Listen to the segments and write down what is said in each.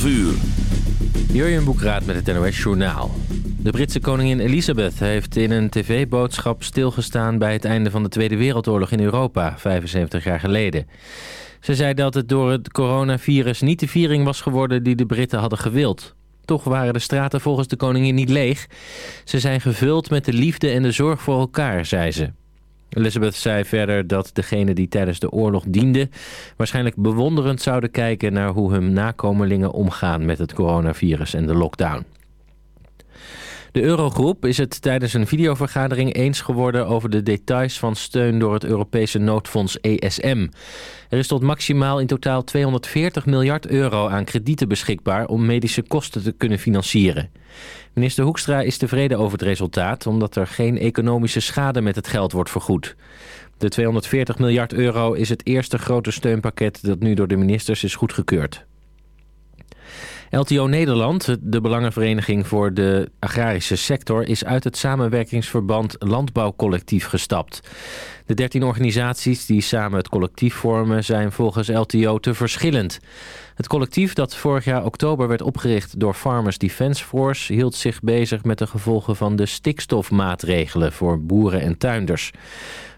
12 uur. Jurjen Boekraat met het NOS Journaal. De Britse koningin Elizabeth heeft in een tv-boodschap stilgestaan... bij het einde van de Tweede Wereldoorlog in Europa, 75 jaar geleden. Ze zei dat het door het coronavirus niet de viering was geworden... die de Britten hadden gewild. Toch waren de straten volgens de koningin niet leeg. Ze zijn gevuld met de liefde en de zorg voor elkaar, zei ze. Elizabeth zei verder dat degenen die tijdens de oorlog dienden... waarschijnlijk bewonderend zouden kijken naar hoe hun nakomelingen omgaan met het coronavirus en de lockdown. De Eurogroep is het tijdens een videovergadering eens geworden over de details van steun door het Europese noodfonds ESM. Er is tot maximaal in totaal 240 miljard euro aan kredieten beschikbaar om medische kosten te kunnen financieren. Minister Hoekstra is tevreden over het resultaat omdat er geen economische schade met het geld wordt vergoed. De 240 miljard euro is het eerste grote steunpakket dat nu door de ministers is goedgekeurd. LTO Nederland, de Belangenvereniging voor de agrarische sector... is uit het samenwerkingsverband Landbouwcollectief gestapt. De 13 organisaties die samen het collectief vormen... zijn volgens LTO te verschillend. Het collectief dat vorig jaar oktober werd opgericht door Farmers Defence Force... hield zich bezig met de gevolgen van de stikstofmaatregelen voor boeren en tuinders.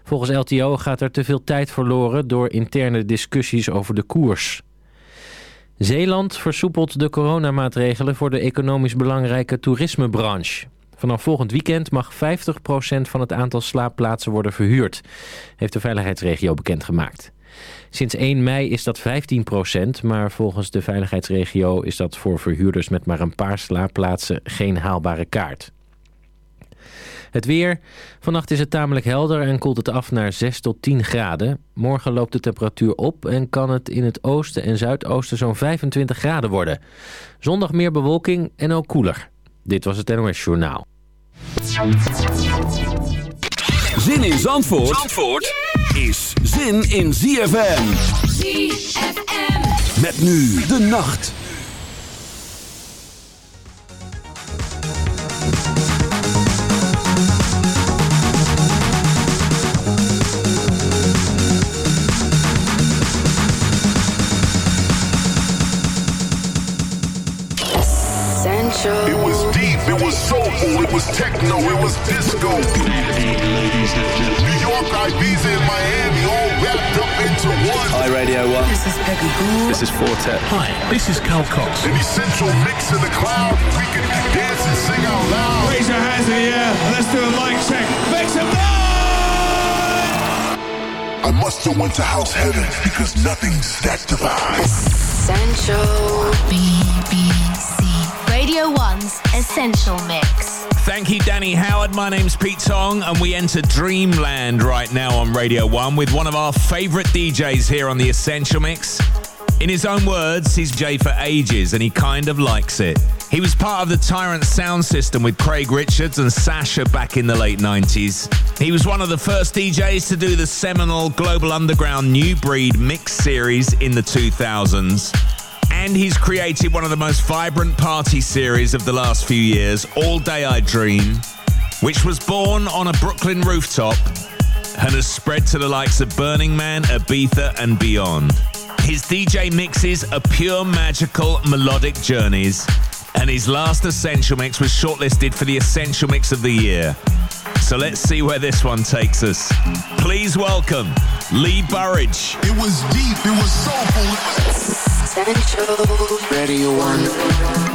Volgens LTO gaat er te veel tijd verloren door interne discussies over de koers. Zeeland versoepelt de coronamaatregelen voor de economisch belangrijke toerismebranche. Vanaf volgend weekend mag 50% van het aantal slaapplaatsen worden verhuurd, heeft de veiligheidsregio bekendgemaakt. Sinds 1 mei is dat 15%, maar volgens de veiligheidsregio is dat voor verhuurders met maar een paar slaapplaatsen geen haalbare kaart. Het weer. Vannacht is het tamelijk helder en koelt het af naar 6 tot 10 graden. Morgen loopt de temperatuur op en kan het in het oosten en zuidoosten zo'n 25 graden worden. Zondag meer bewolking en ook koeler. Dit was het NOS Journaal. Zin in Zandvoort, Zandvoort is zin in ZFM. ZFM. Met nu de nacht. It was deep, it was soulful, it was techno, it was disco. New York, Ibiza, and Miami all wrapped up into one. Hi Radio 1. This is Peggy Gou. This is Four Tet. Hi, this is Carl Cox. An essential mix in the cloud. We can dance and sing out loud. Raise your hands in the air and let's do a mic check. Make some noise! I must have went to house heaven because nothing's that divine. Essential BBC. Radio 1's Essential Mix. Thank you, Danny Howard. My name's Pete Tong, and we enter Dreamland right now on Radio 1 with one of our favourite DJs here on the Essential Mix. In his own words, he's Jay for ages, and he kind of likes it. He was part of the Tyrant sound system with Craig Richards and Sasha back in the late 90s. He was one of the first DJs to do the seminal Global Underground New Breed mix series in the 2000s. And he's created one of the most vibrant party series of the last few years, All Day I Dream, which was born on a Brooklyn rooftop and has spread to the likes of Burning Man, Ibiza, and beyond. His DJ mixes are pure magical melodic journeys, and his last Essential Mix was shortlisted for the Essential Mix of the Year. So let's see where this one takes us. Please welcome Lee Burridge. It was deep, it was soulful. Was Essential Radio 1.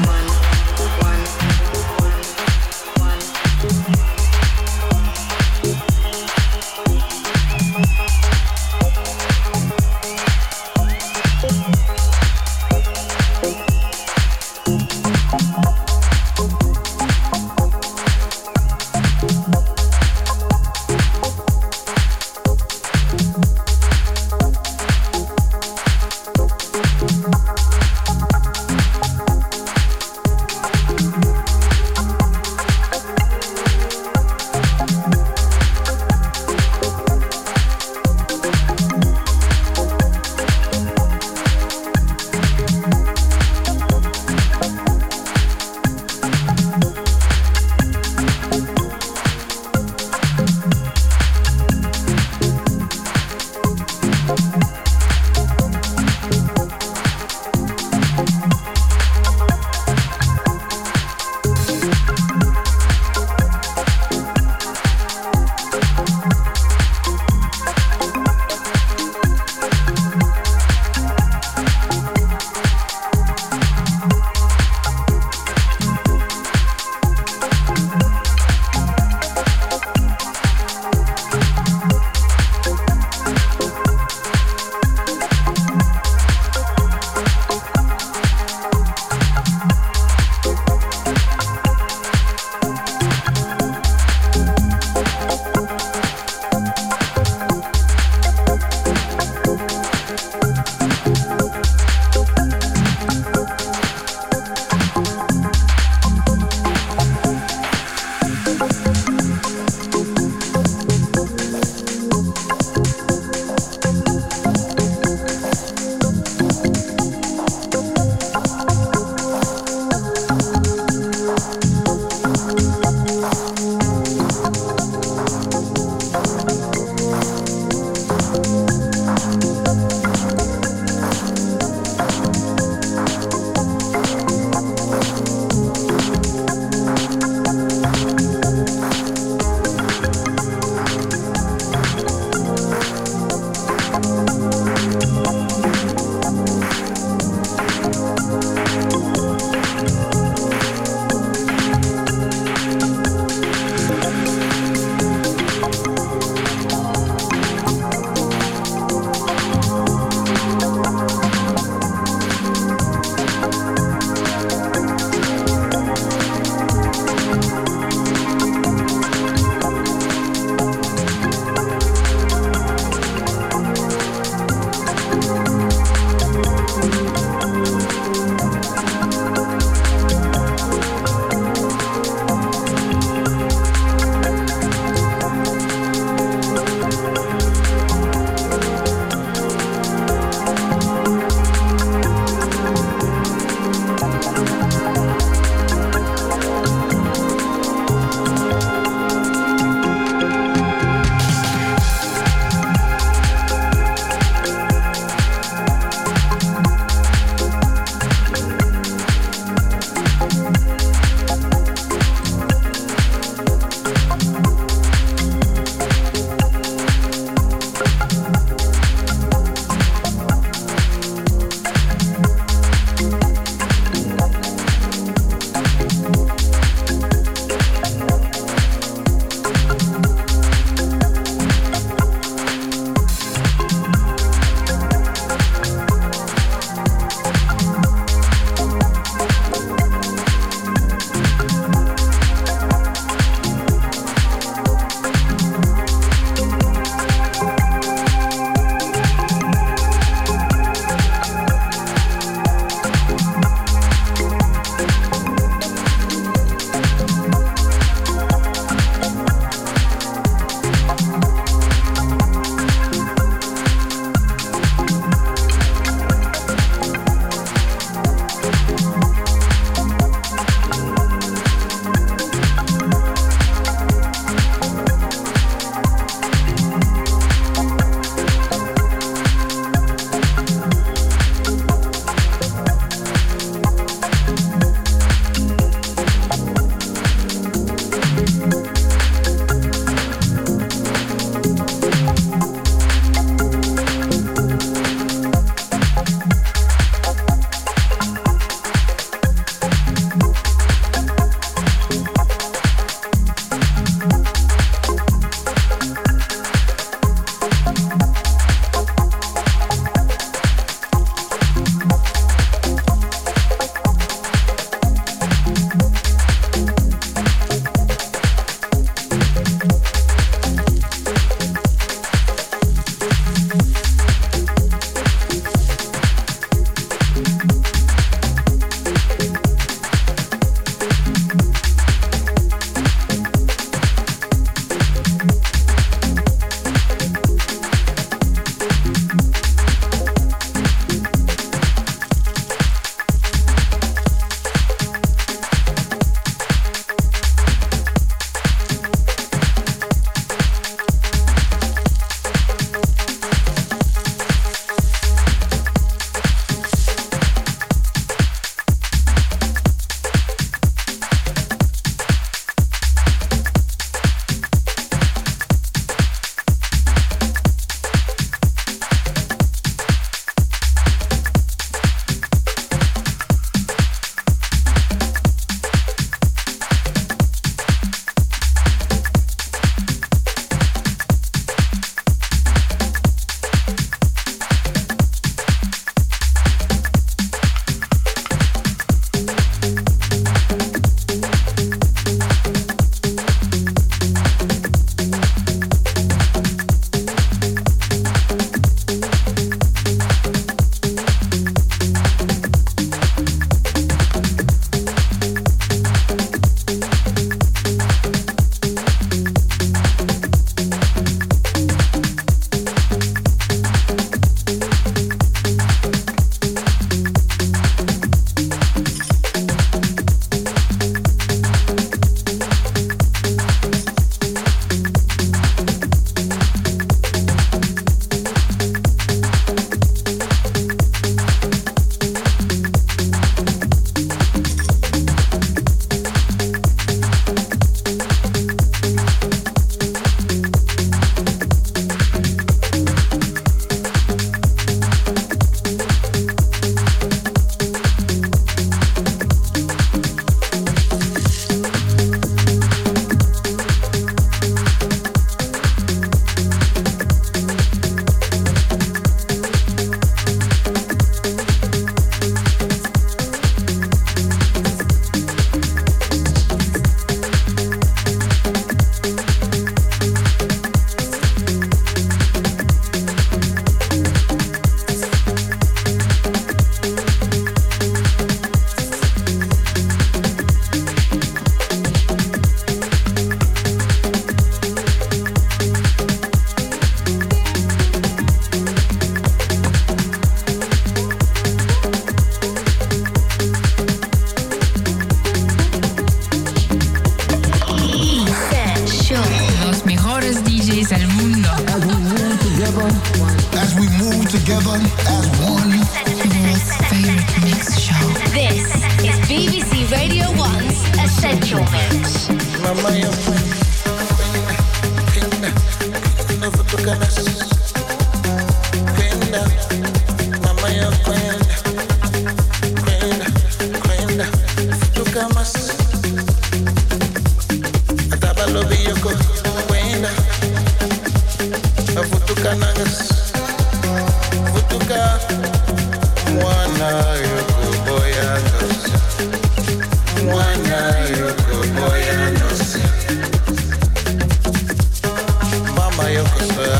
Mama yoko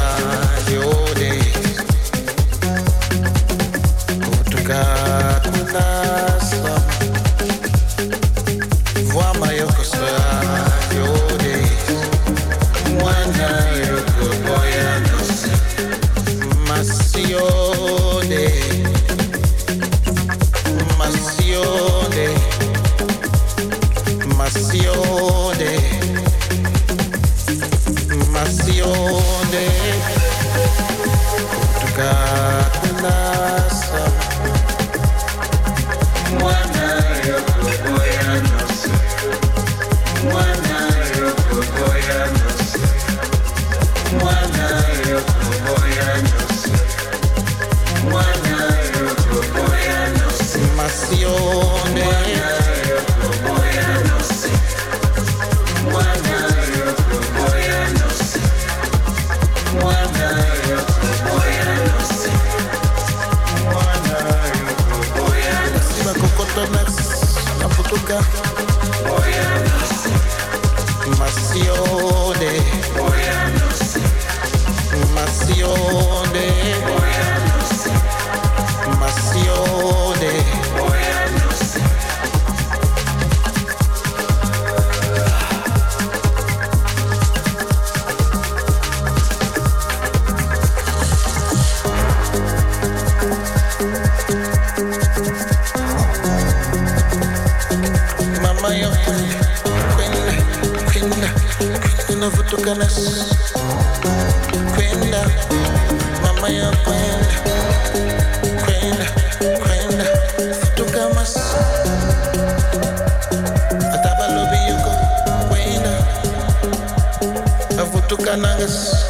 avutuka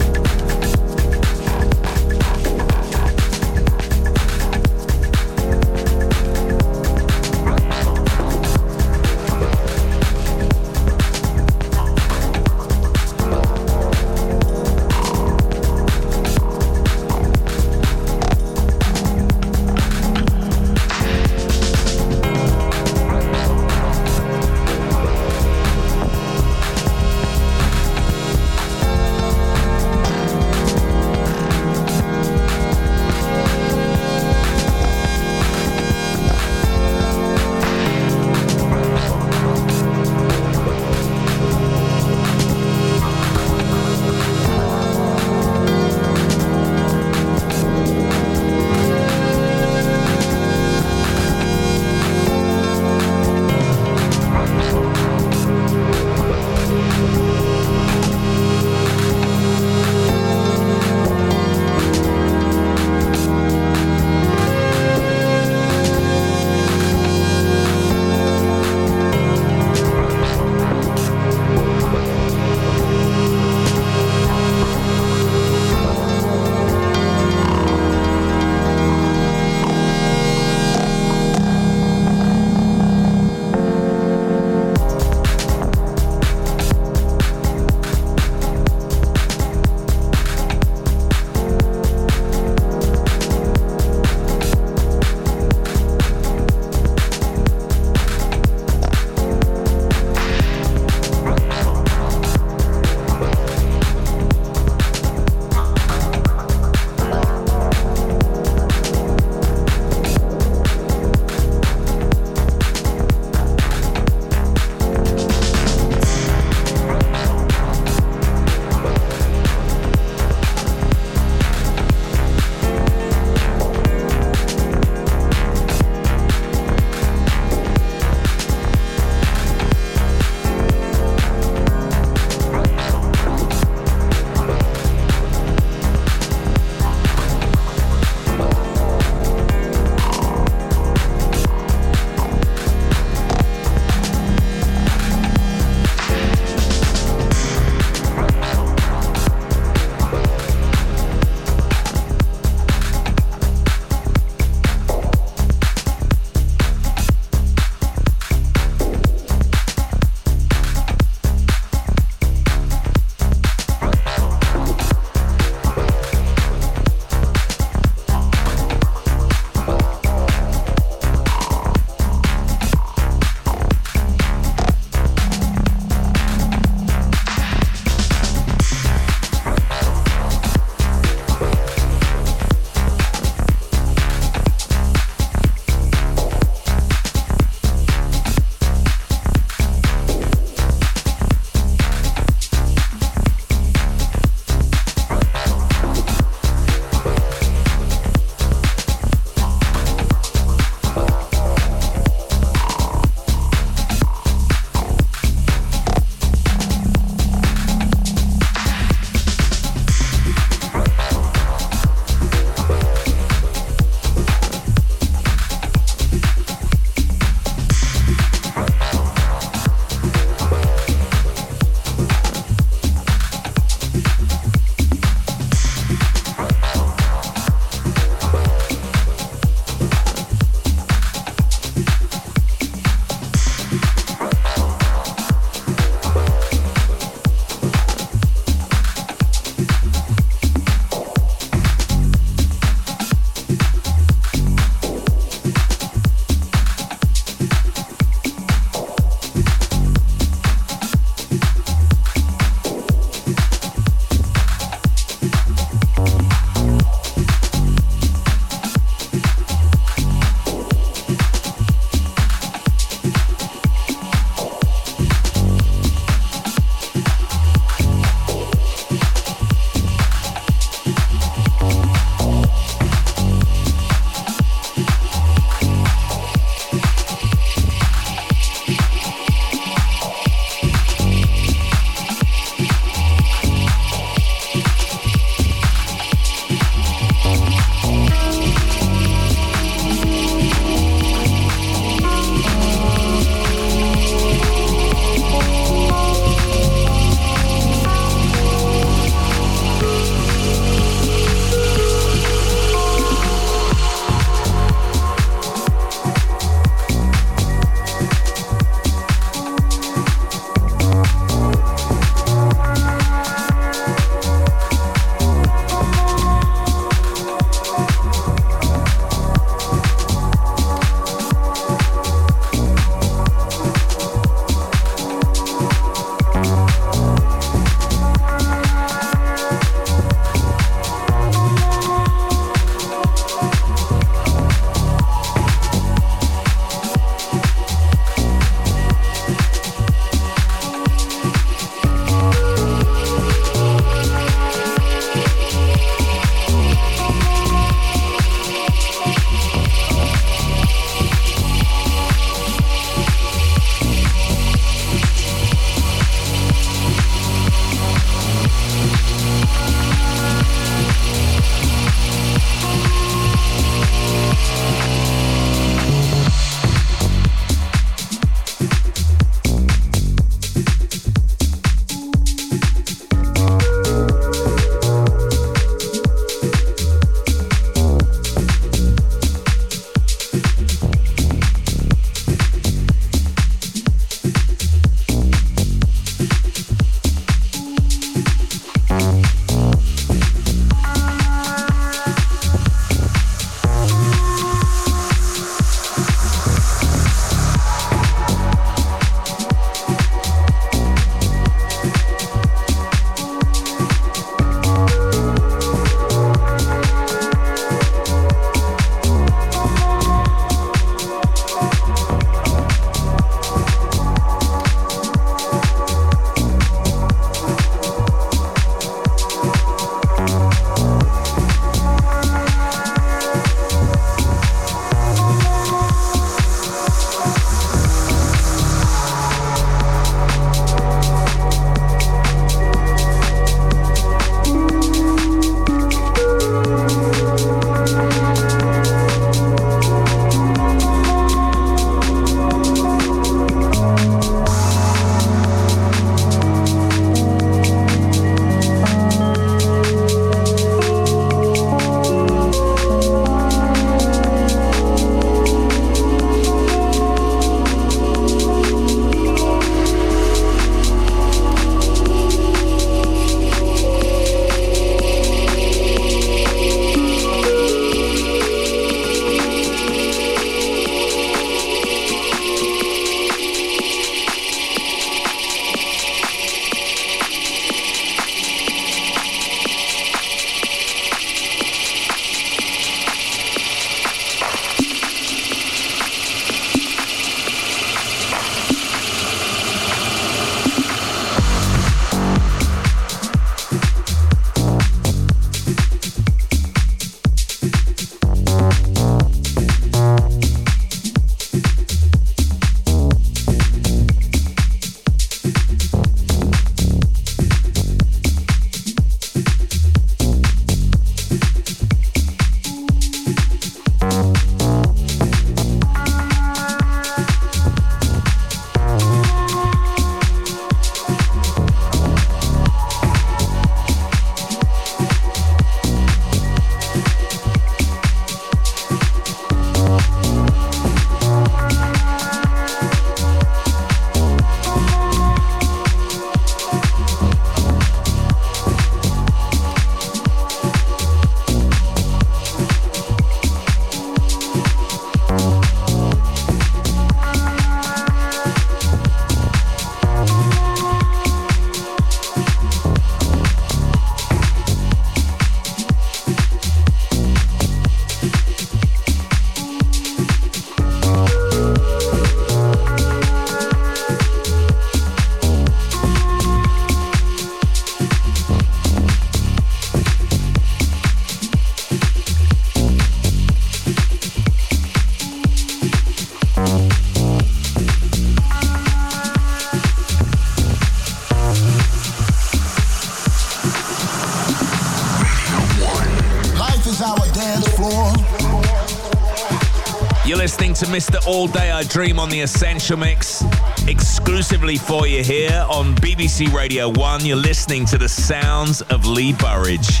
All Day I Dream on the Essential Mix. Exclusively for you here on BBC Radio 1. You're listening to the sounds of Lee Burridge.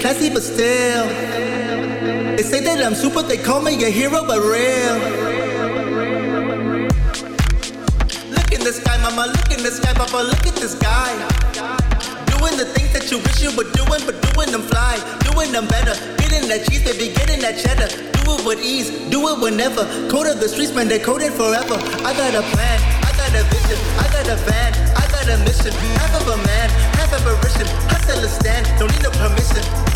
Classy, but still. They say that I'm super, they call me a hero, but real. Look in the sky, mama, look in the sky, papa, look at this guy. Doing the things that you wish you were doing, but doing them fly, doing them better. Getting that cheese, baby, getting that cheddar. Do it with ease, do it whenever. Code of the streets, man, they code it forever. I got a plan, I got a vision, I got a van, I got a mission. Half of a man, half apparition. Hustle a stand, don't need no permission.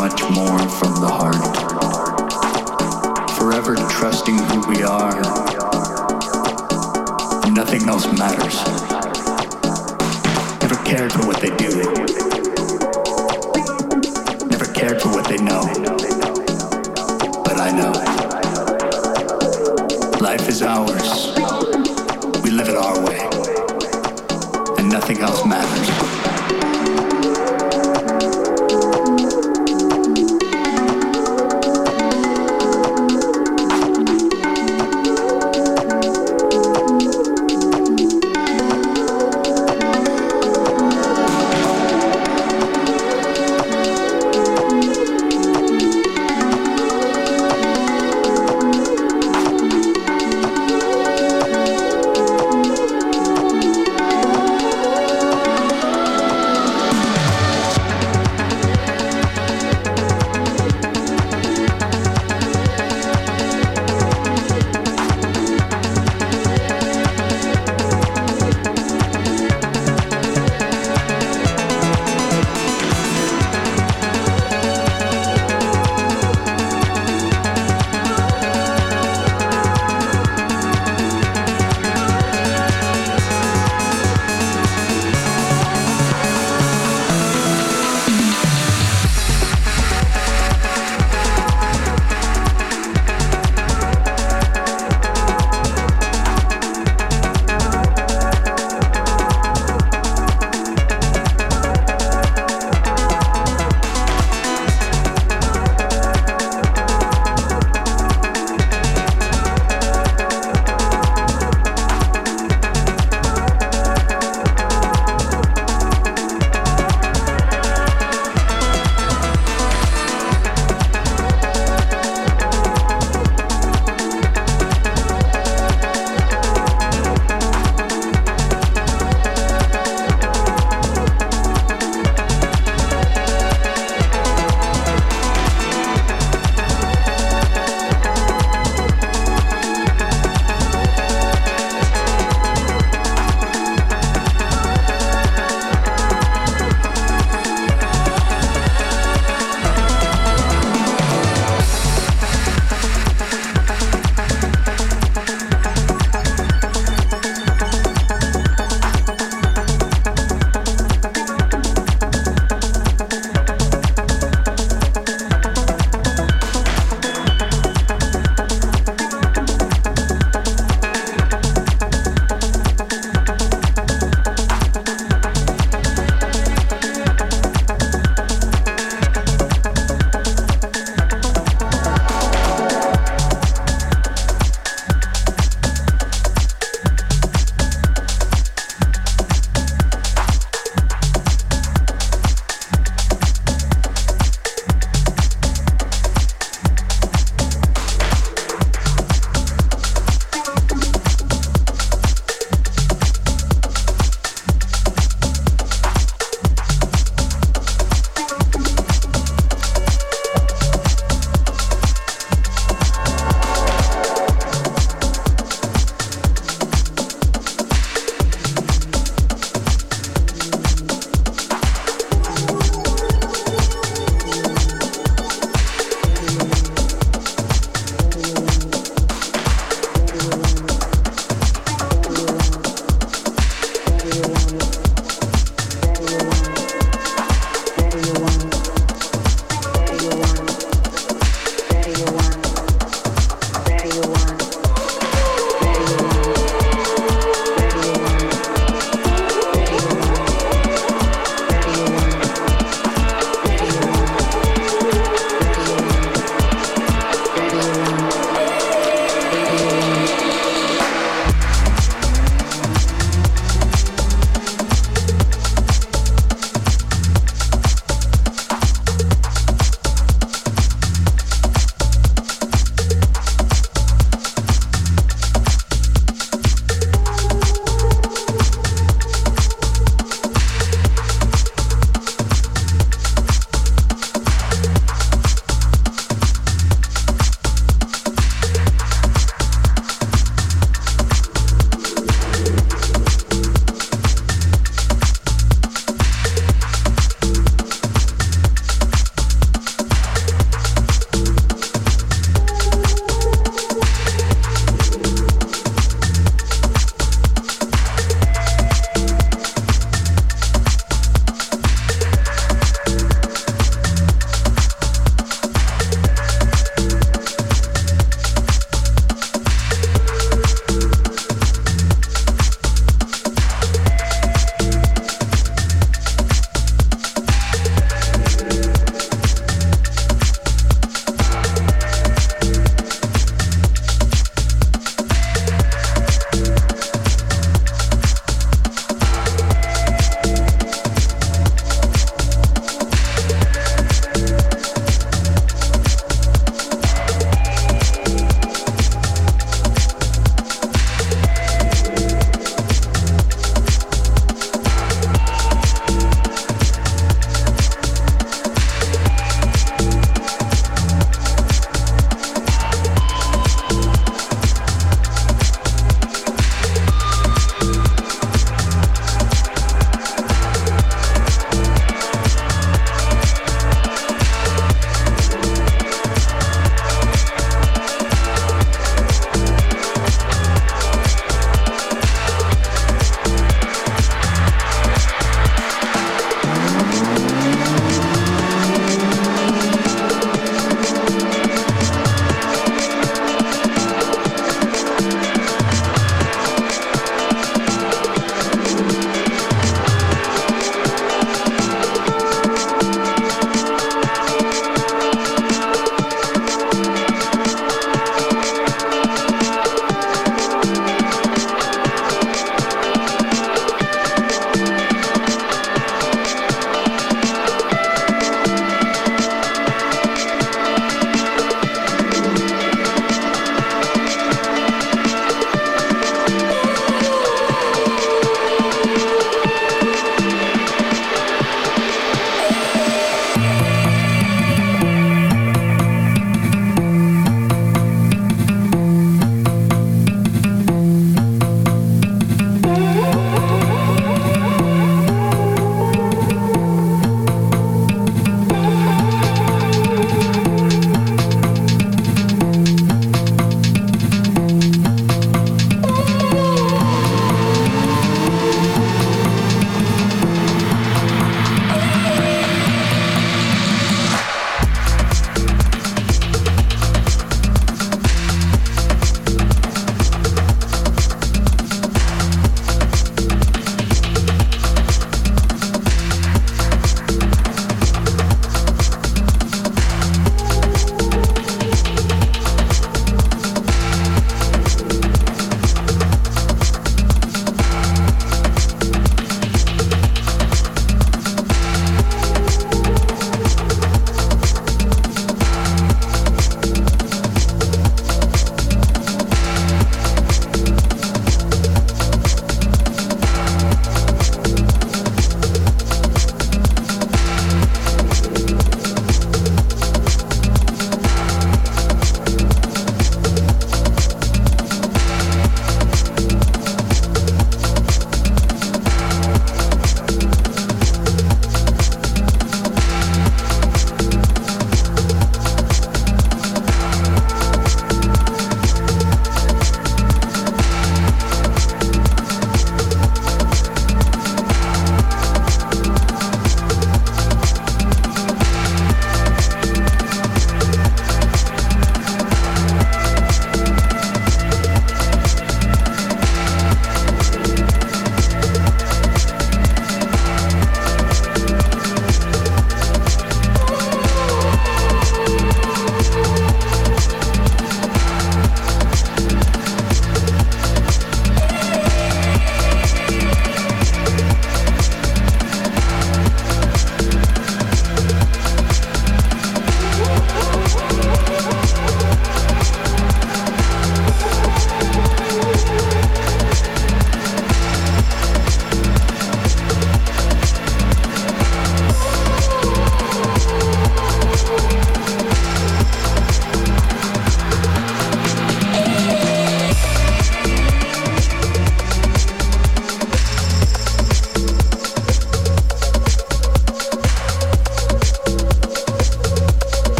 much more from the heart. Forever trusting who we are. Nothing else matters. Never cared for what they do. Never cared for what they know. But I know. Life is ours.